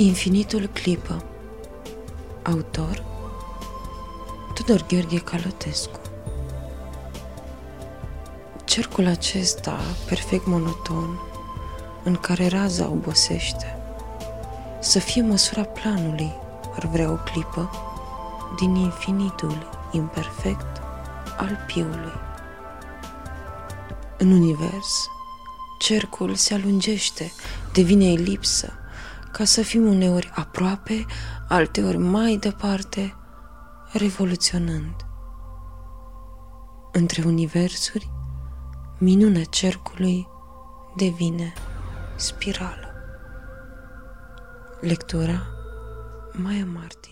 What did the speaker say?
Infinitul clipă Autor Tudor Gheorghe Calotescu Cercul acesta, perfect monoton, în care raza obosește, să fie măsura planului, ar vrea o clipă, din infinitul imperfect al piului. În univers, cercul se alungește, devine elipsă, ca să fim uneori aproape, alteori mai departe, revoluționând. Între universuri, minunea cercului devine spirală. Lectura Maia Mart